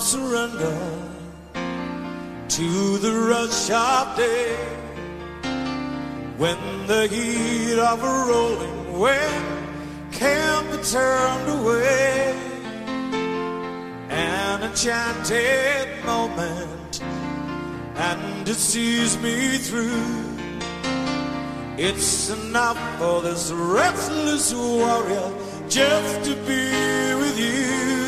surrender to the rush of day. When the heat of a rolling wave can be turned away an enchanted moment and it sees me through. It's enough for this restless warrior just to be with you.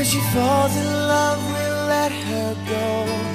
When she falls in love, we let her go.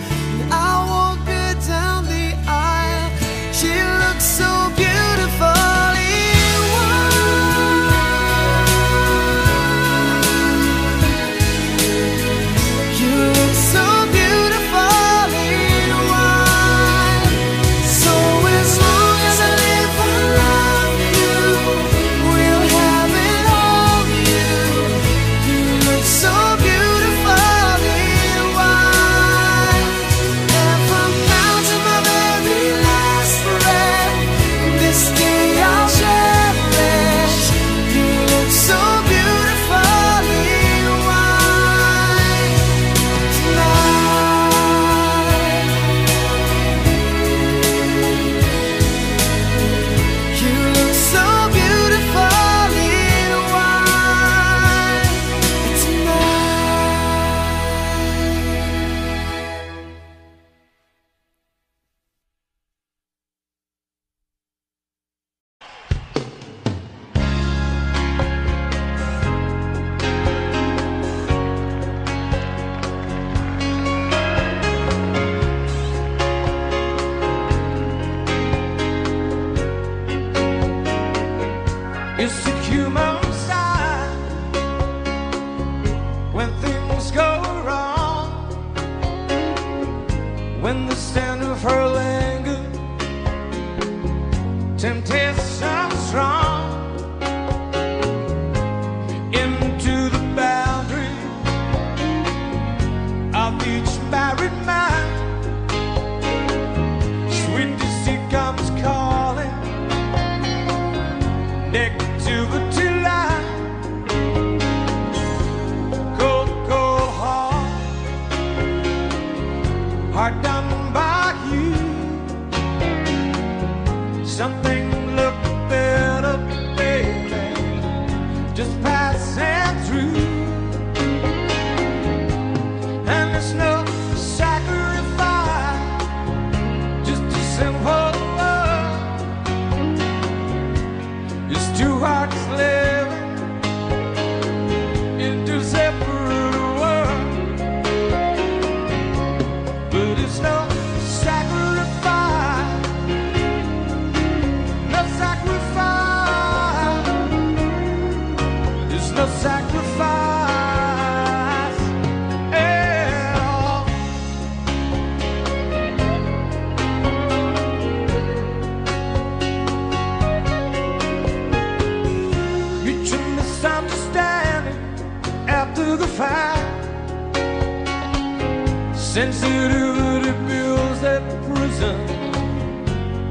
Liberty Bill's at the prison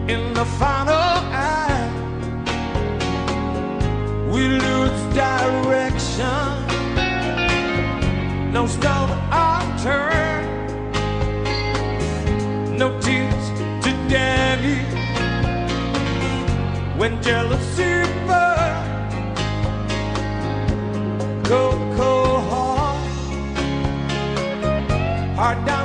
in the final act, We lose direction, no stone unturned, no tears to daddy. When jealousy burns, cold, cold heart, heart down.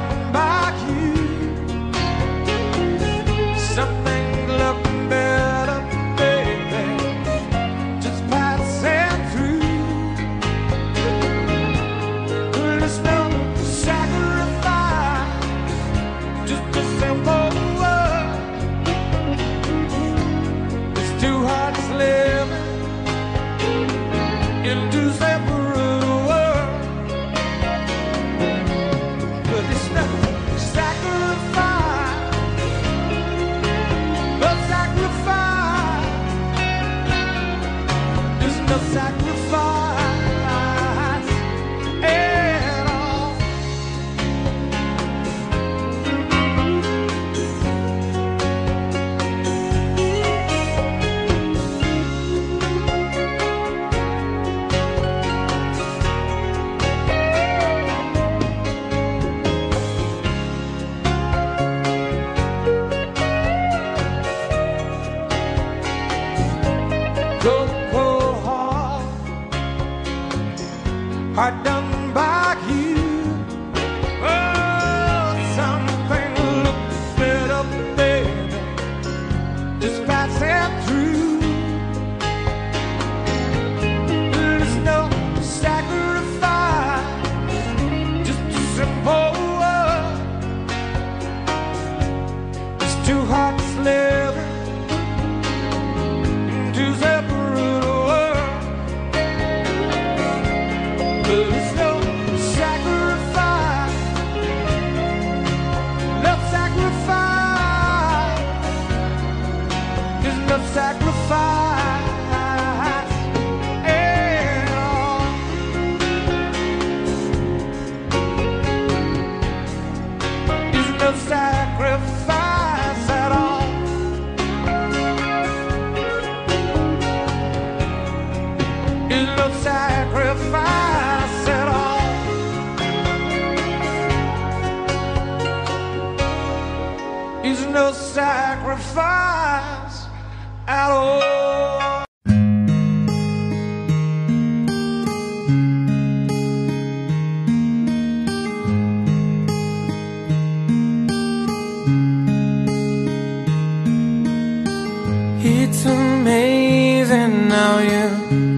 It's amazing how you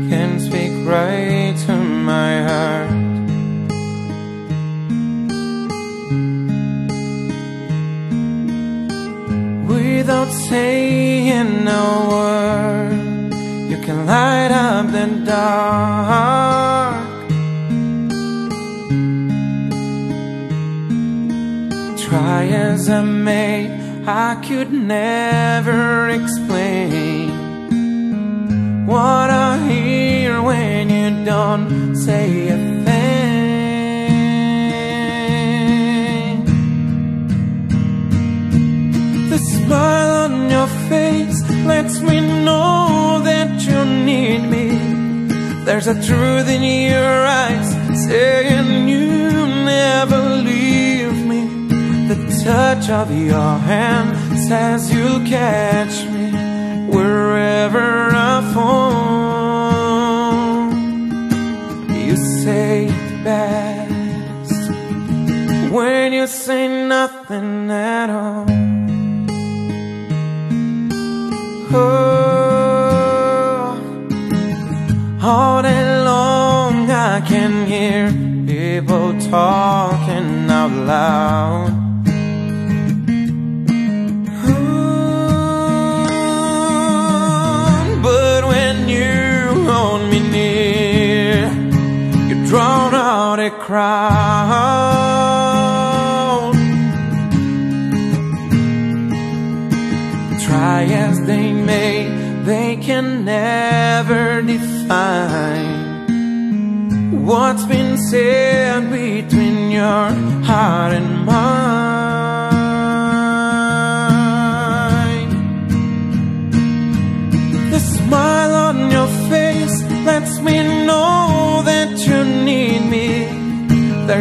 can speak right to my heart. Without saying a word, you can light up the dark. Try as I may, I could never explain what I hear when you don't say a thing. The smile on your face lets me know that you need me. There's a truth in your eyes saying you never leave touch of your hand says you'll catch me wherever I fall. You say it best when you say nothing at all. Oh, all day long I can hear people talking out loud. Drown out a crowd. Try as they may, they can never define what's been said between your heart and mine.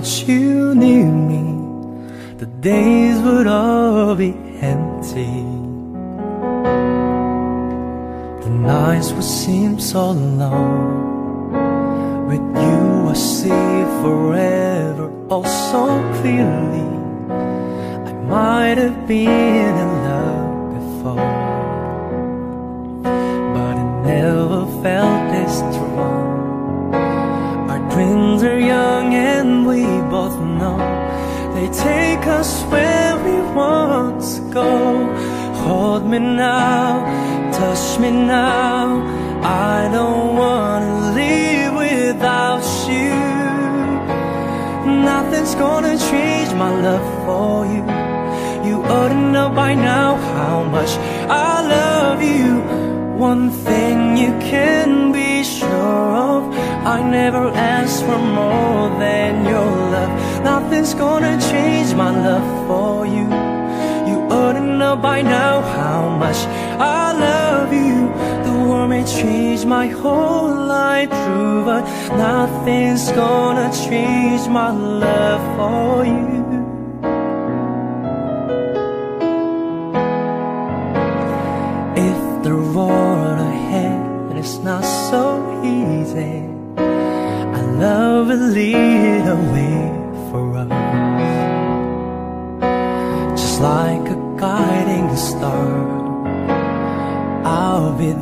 Without you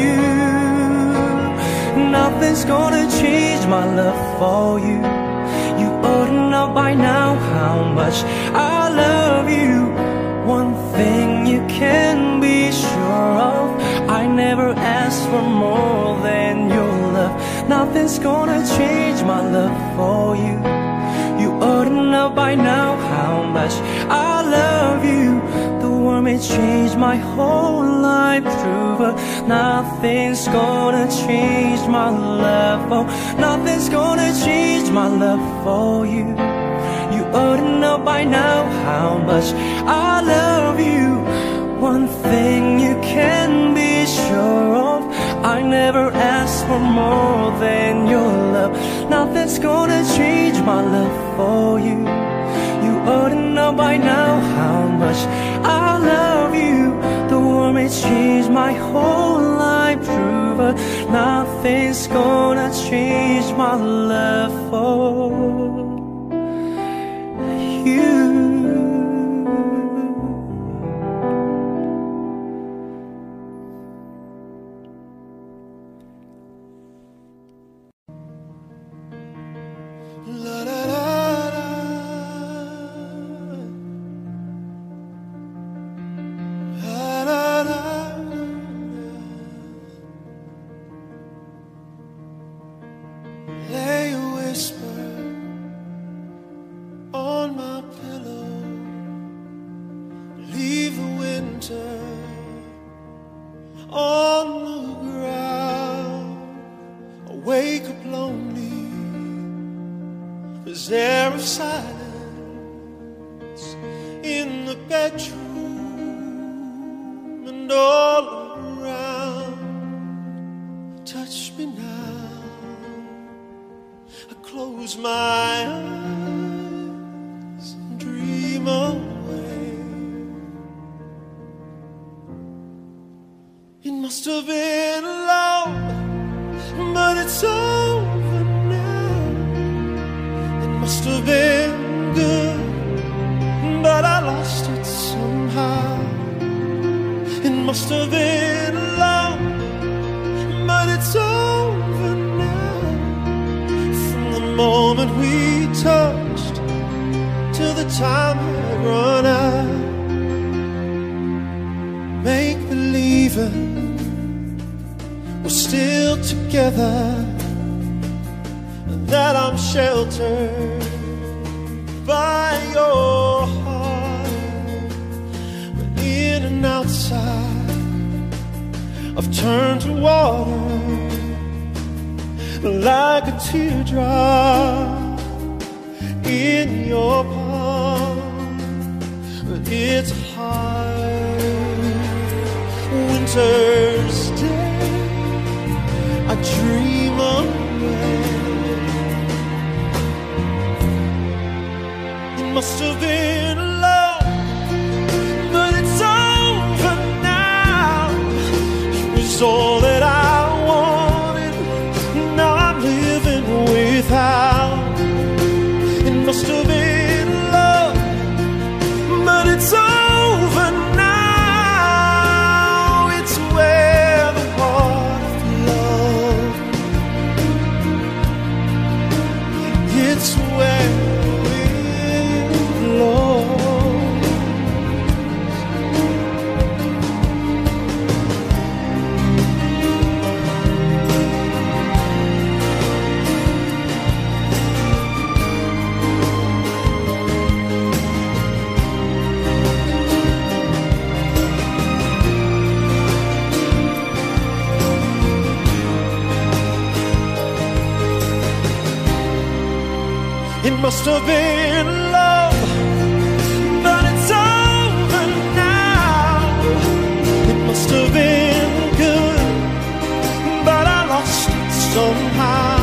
you. Nothing's gonna change my love for you. You ought to know by now how much I love you. One thing you can be sure of I never asked for more than your love. Nothing's gonna change my love for you. You ought to know by now how much I love you. The world may change my whole life through, nothing's gonna change my love. Oh, nothing's gonna change my love for you. You ought to know by now how much I love you. One thing you can be sure of I never asked for more than your love. Nothing's gonna change my love for you. You ought to know by now how much I love you. May change my whole life through, but nothing's gonna change my love for It must have been love, but it's over now. From the moment we touched till the time had run out. Make believe we're still together. That I'm sheltered by your outside. I've turned to water like a teardrop in your palm. But it's hard winter's day. I dream of. It must have been. sol. used to be in love, but it's over now. It must have been good, but I lost it somehow.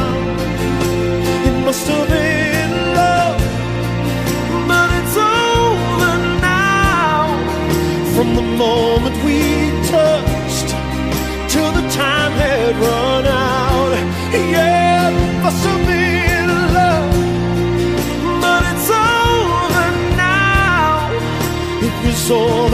It must have been love, but it's over now. From the moment we touched till the time had run. sol.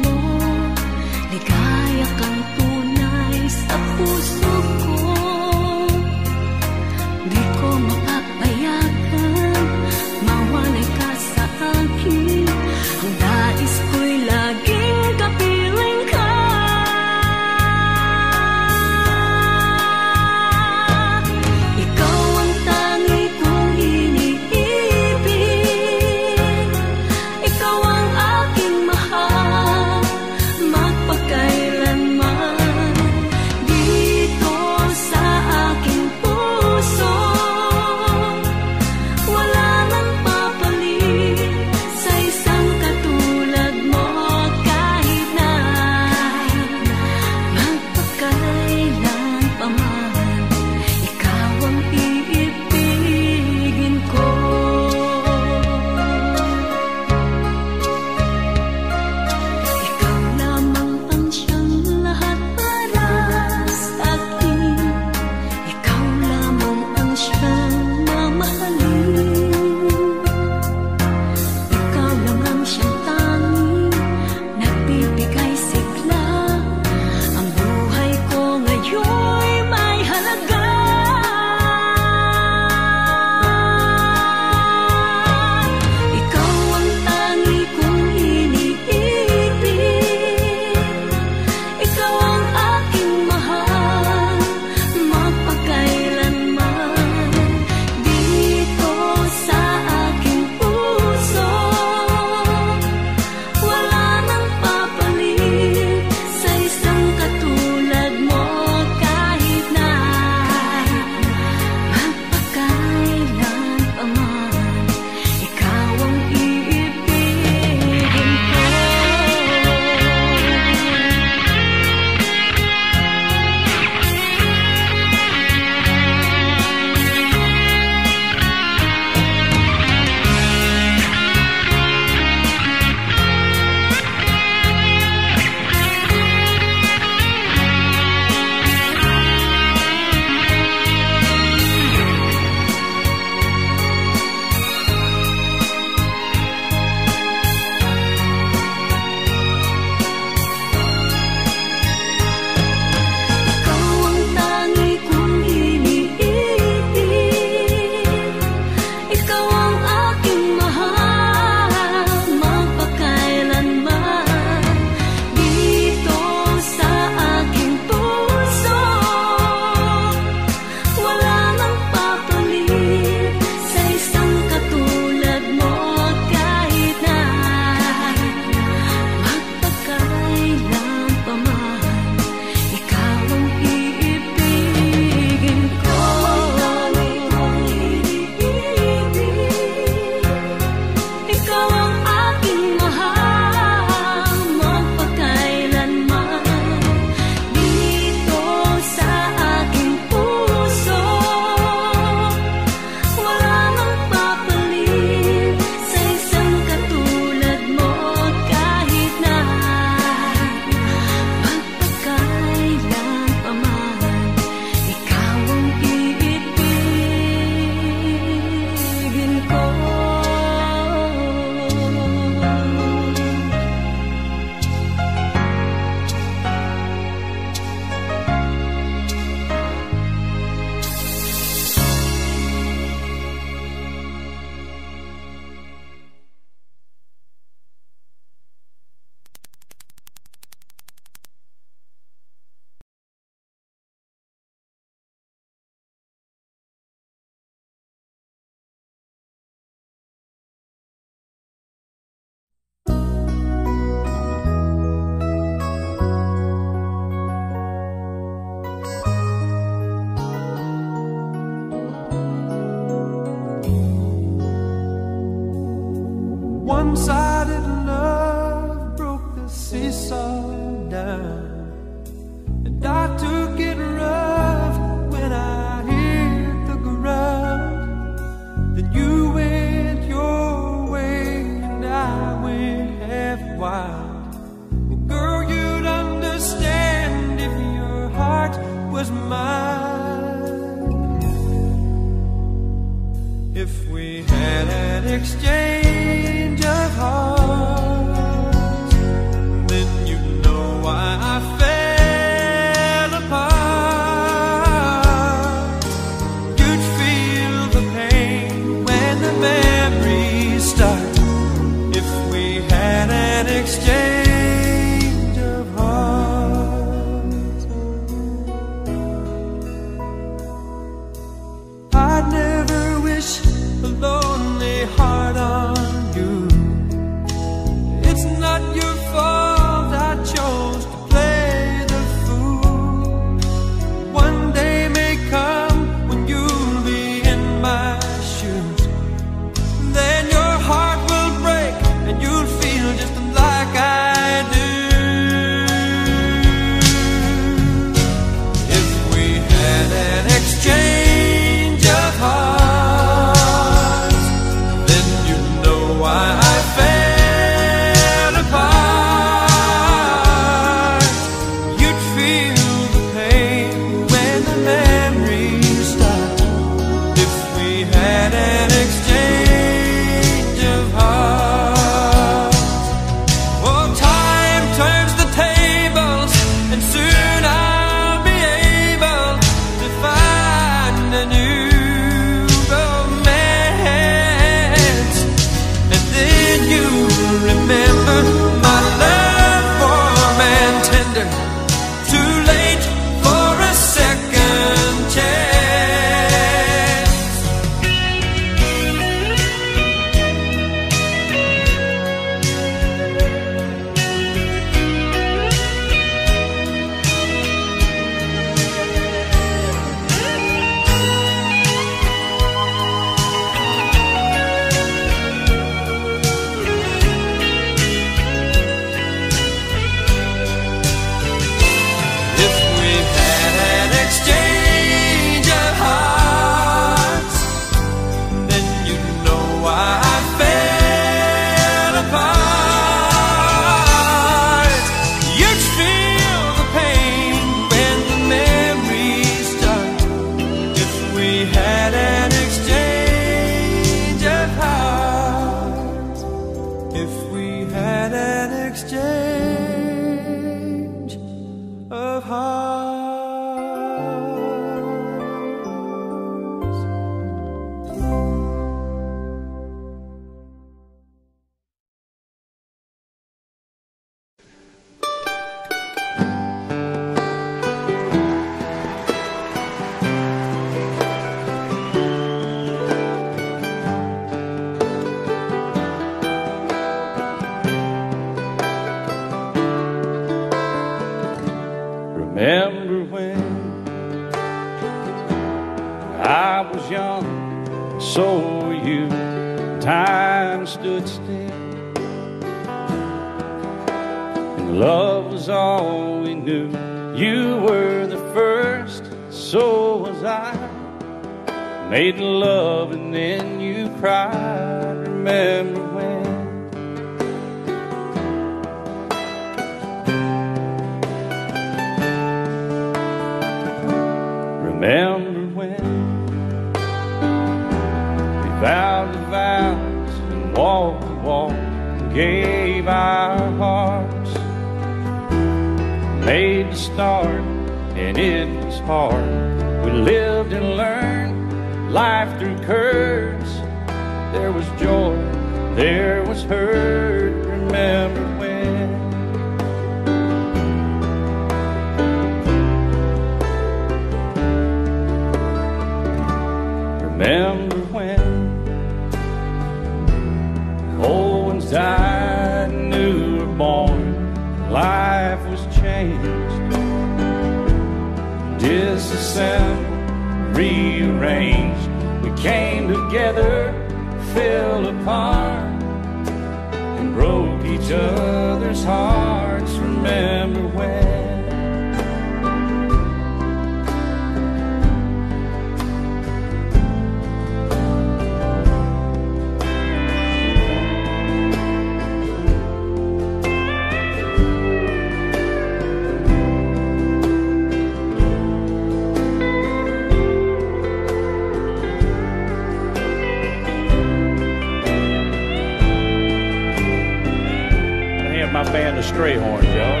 the stray horn, y'all.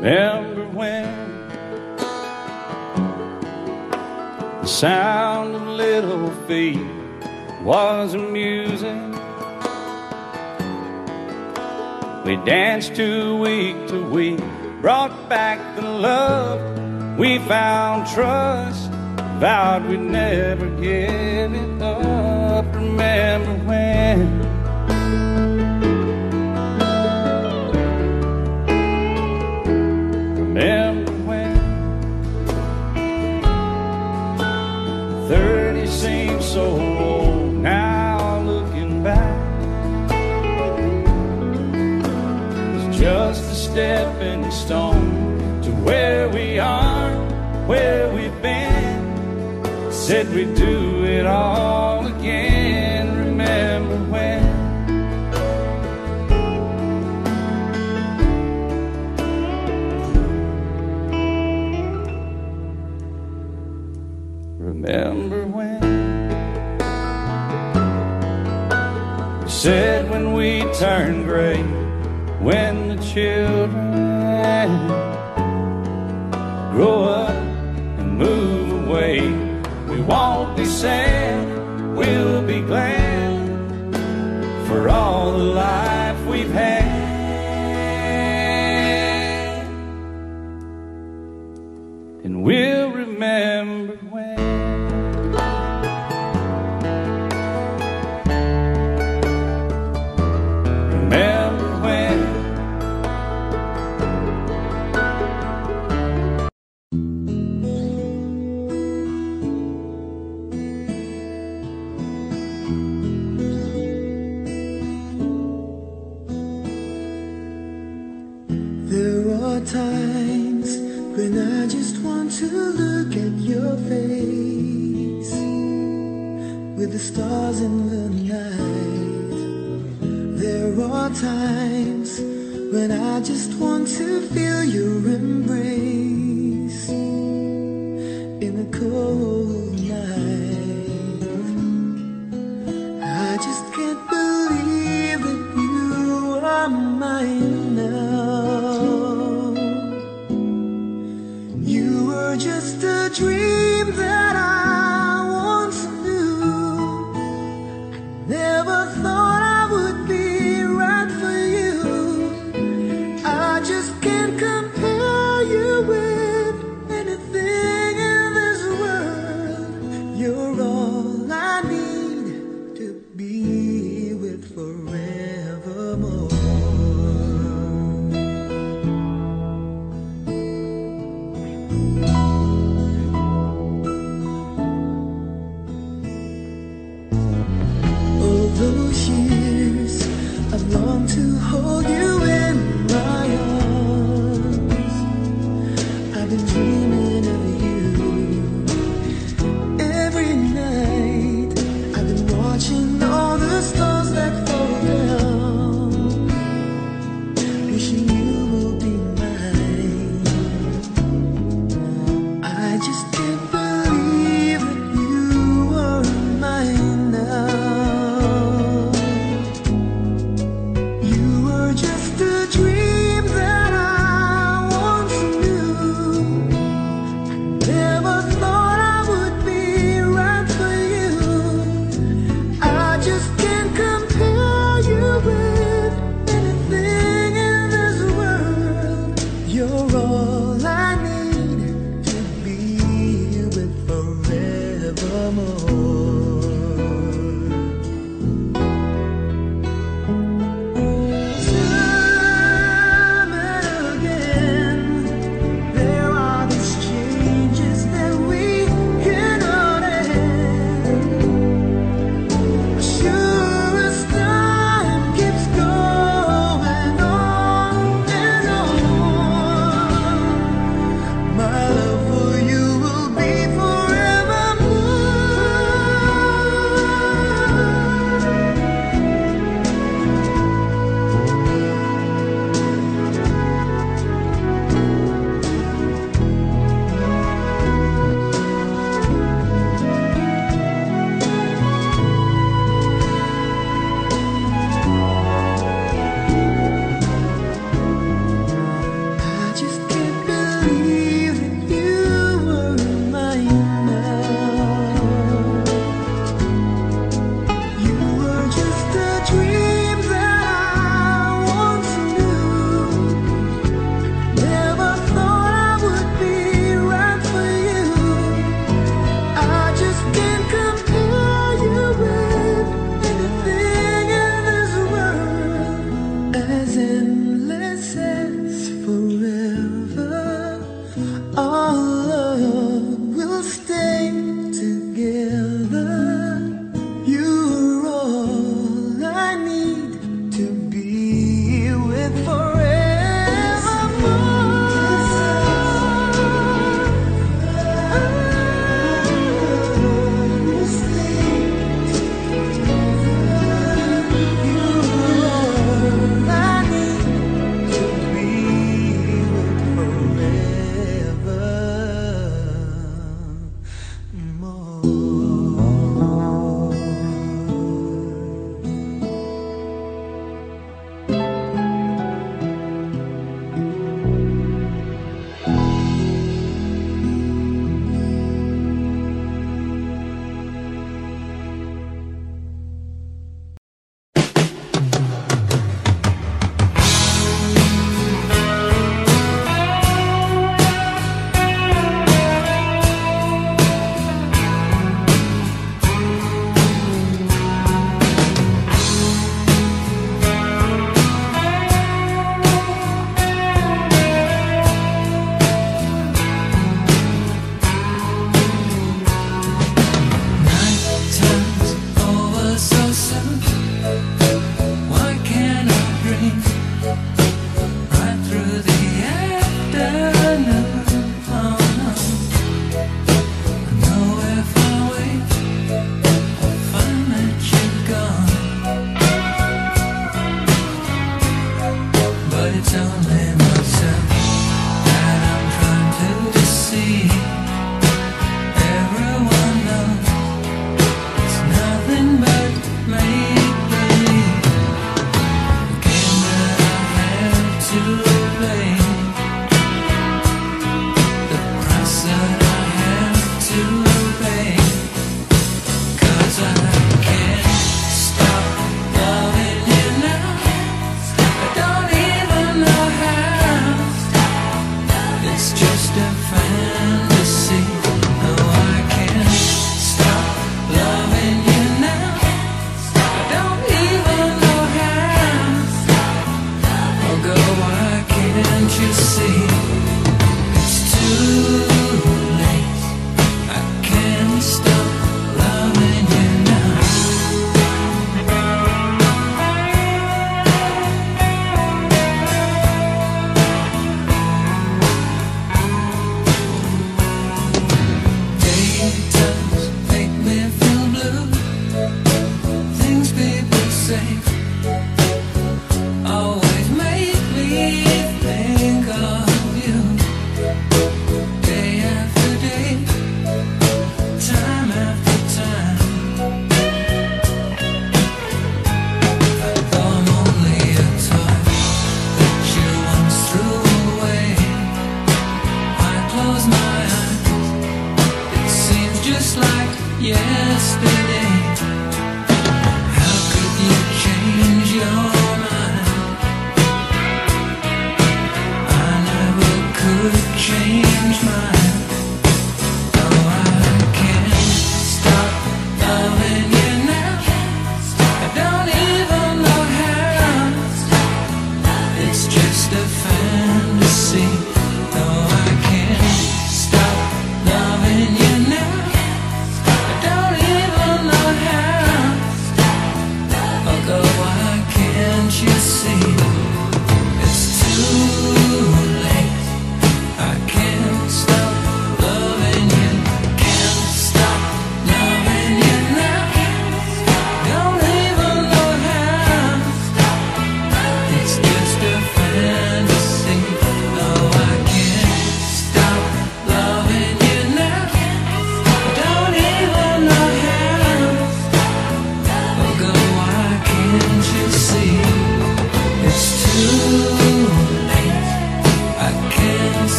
Remember when the sound of little feet was amusing? We danced two week to week, brought back the love, we found trust. Vowed we'd never give it up. Remember when? Remember when? Thirty seems so old now, looking back. It's just a stepping stone to where we are. Where said we'd do it all again. Remember when? Remember when? We said when we turn gray, when the chill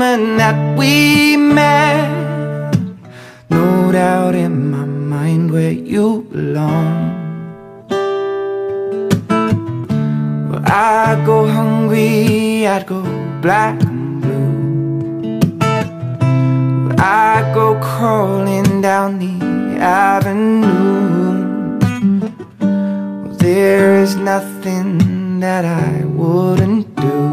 moment that we met. No doubt in my mind where you belong. Well, I'd go hungry, I'd go black and blue. Well, I'd go crawling down the avenue. Well, There is nothing that I wouldn't do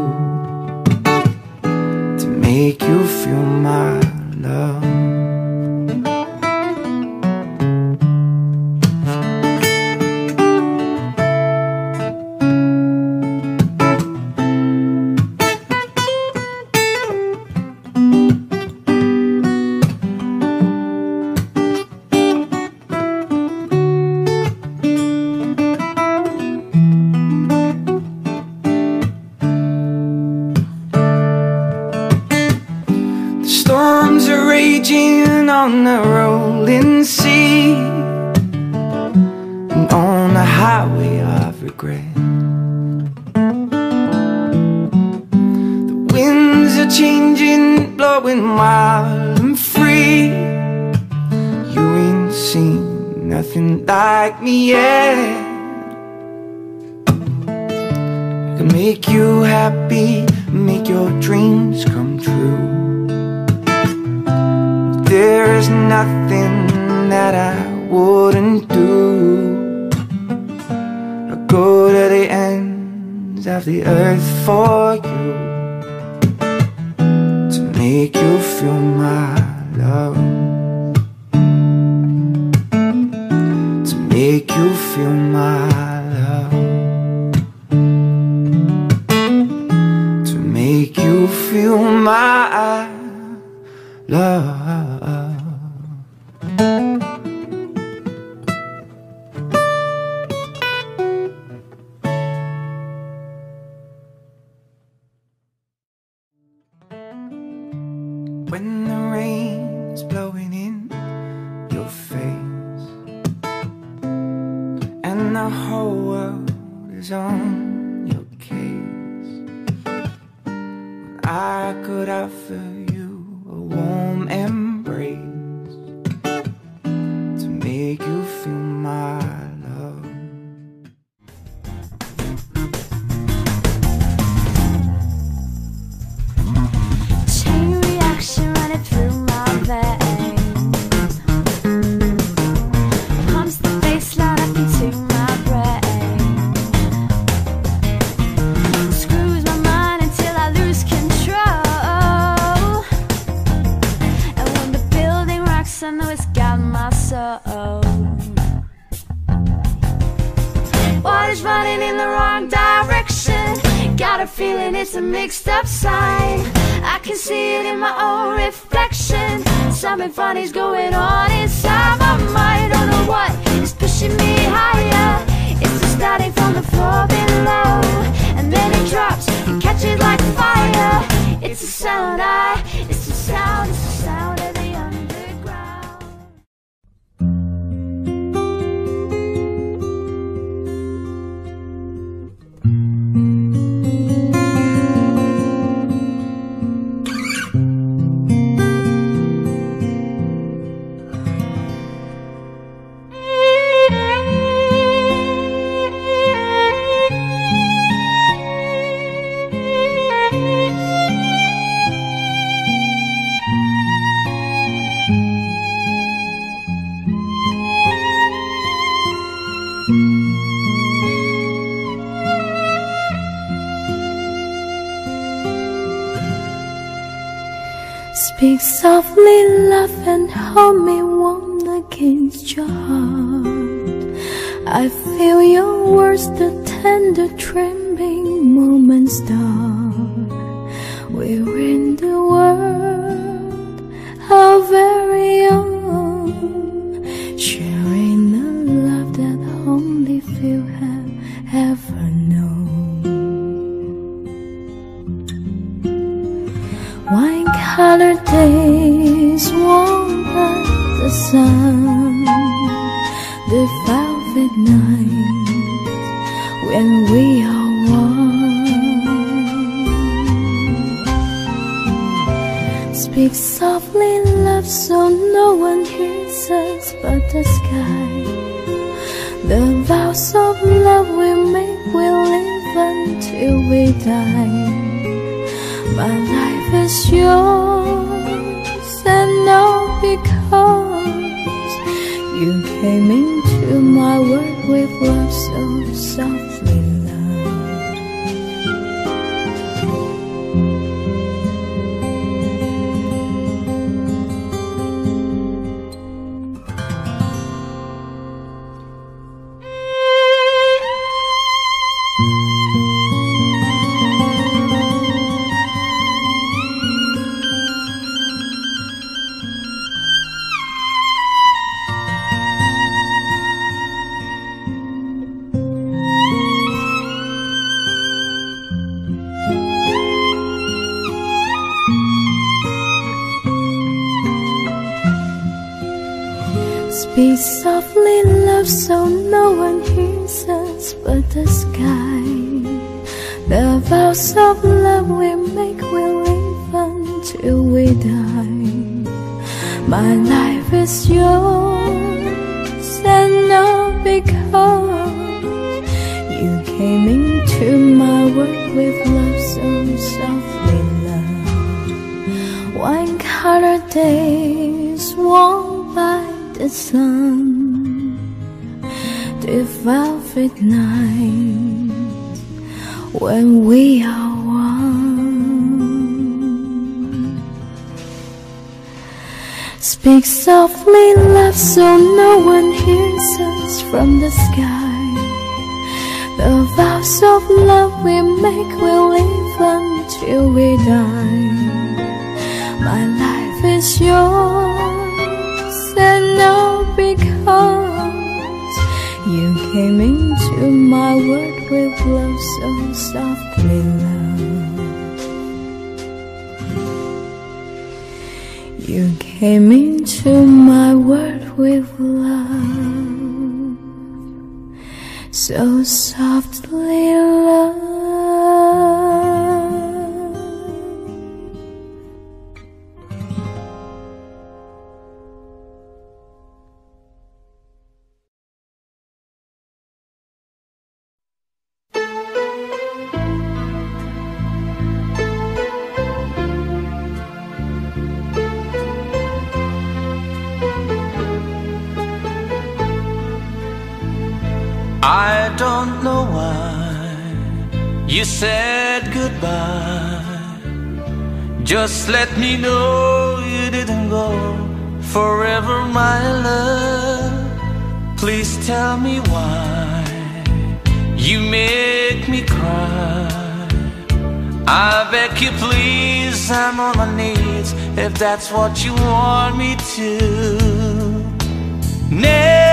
make you feel my love. Water's running in the wrong direction. Got a feeling it's a mixed up sign. I can see it in my own reflection. Something funny's going on inside my mind. Don't know what is pushing me higher. It's just starting from the floor below. And then it drops and catches like fire. It's a sound I, it's a sound, it's the sound Speak softly, love, and hold me warm against your heart. I feel your words, the tender, trembling moments start. We die. My life is sky. The vows of love we make will live until we die. My life is yours, and all because you came into my world with love so softly, loved Wine colored days warmed by the sun, the velvet night when we are one. Speak softly, love, so no one hears us from the sky. The vows of love we make will live until we die. My life is yours, and all because you came Hear my word with love so softly love. You came into my world with love so softly love. you said goodbye. Just let me know you didn't go forever, my love. Please tell me why you make me cry. I beg you, please, I'm on my knees if that's what you want me to. Never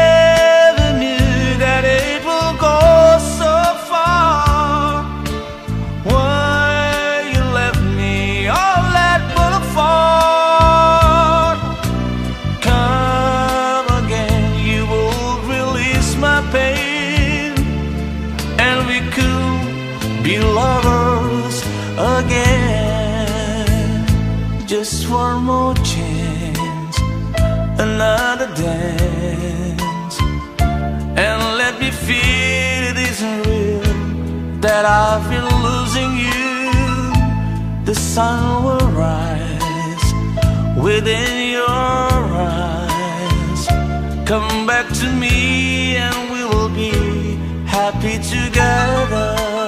that I feel losing you, the sun will rise within your eyes. Come back to me and we will be happy together.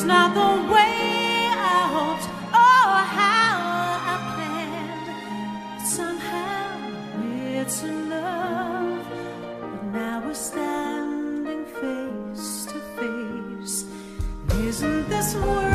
It's not the way I hoped or how I planned. But somehow it's enough. But now we're standing face to face. Isn't this world?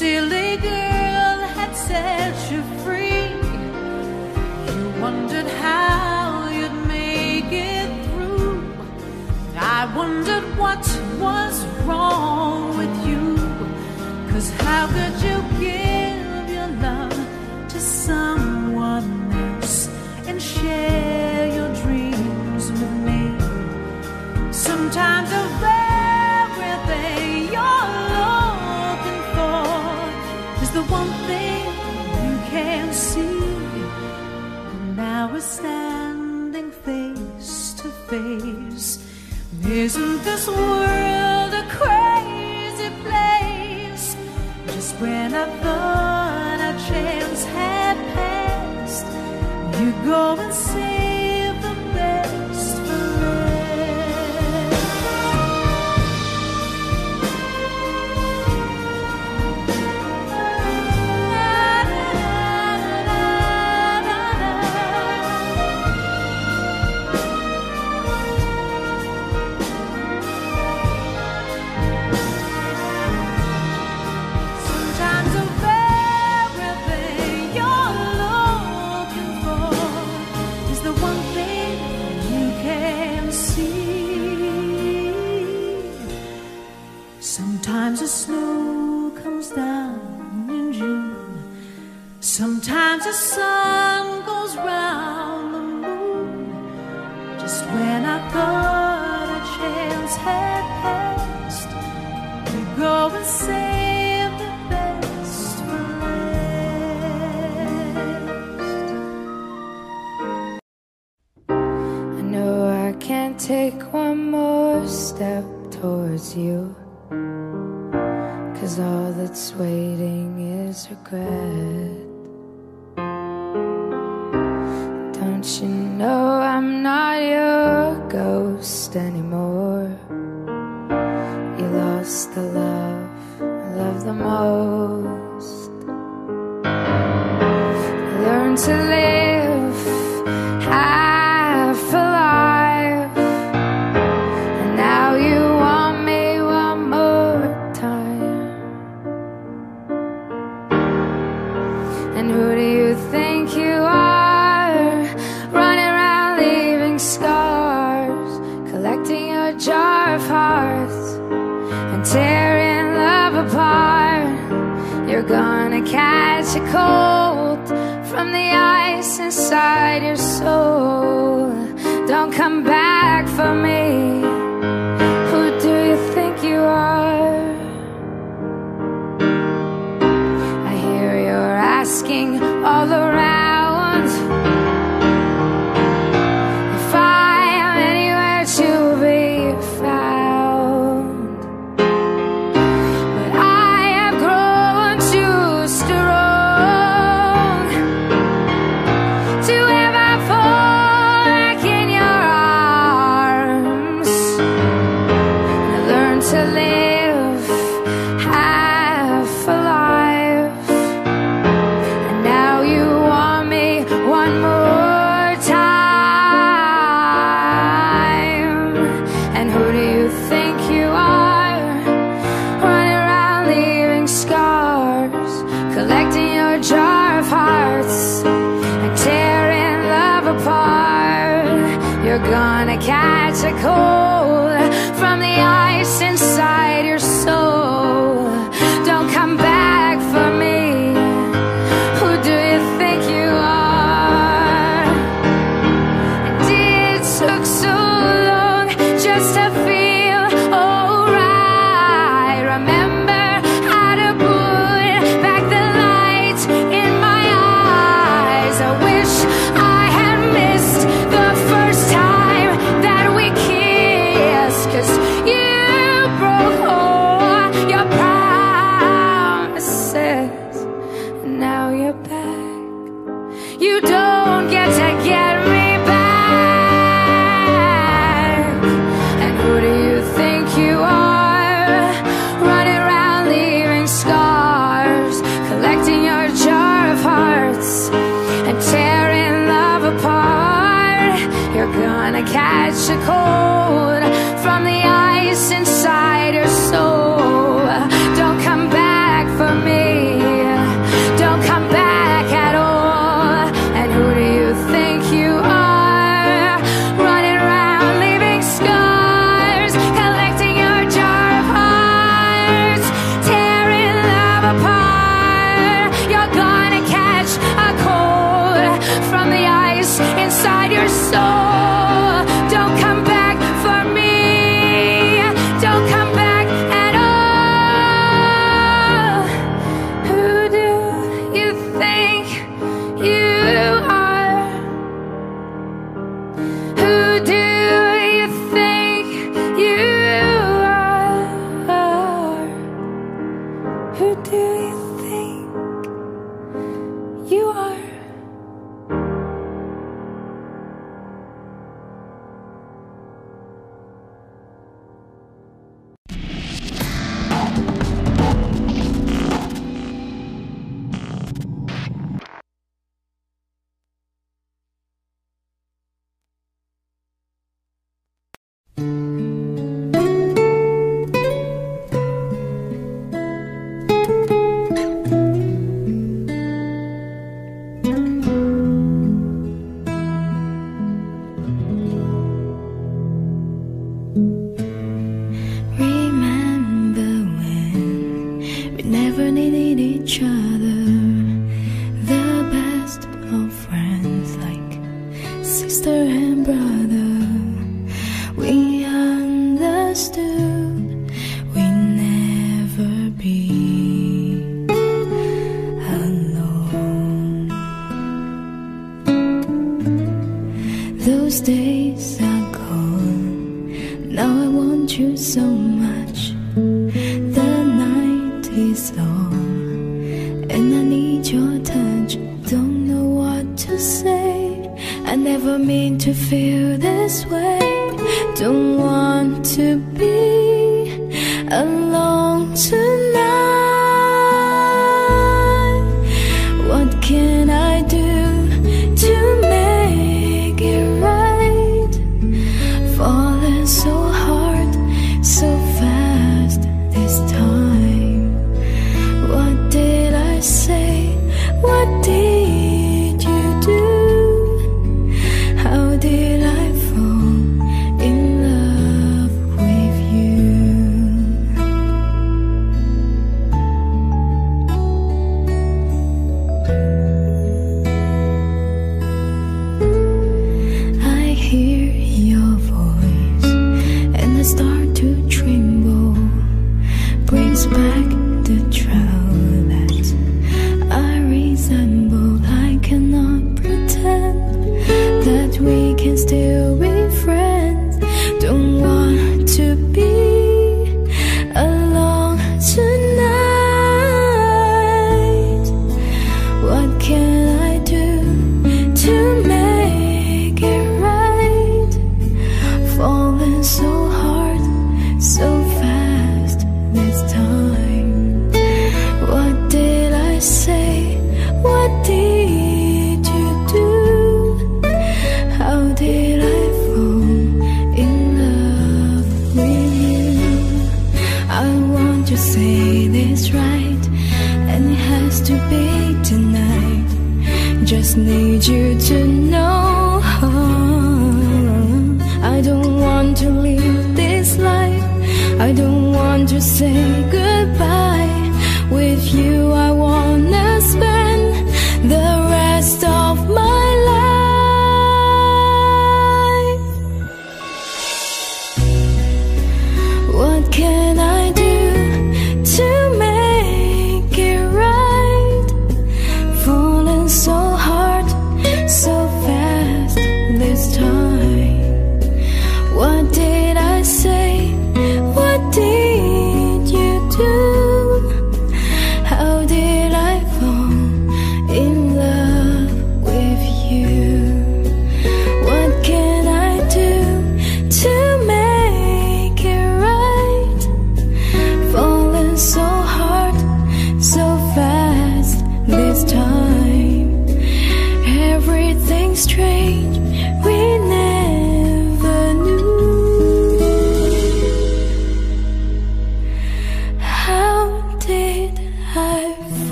silly girl had set you free. You wondered how you'd make it through. I wondered what was wrong with you. Cause how could you give your love to someone else and share your dreams with me? Sometimes a Isn't this world a crazy place? Just when I thought our chance had passed, you go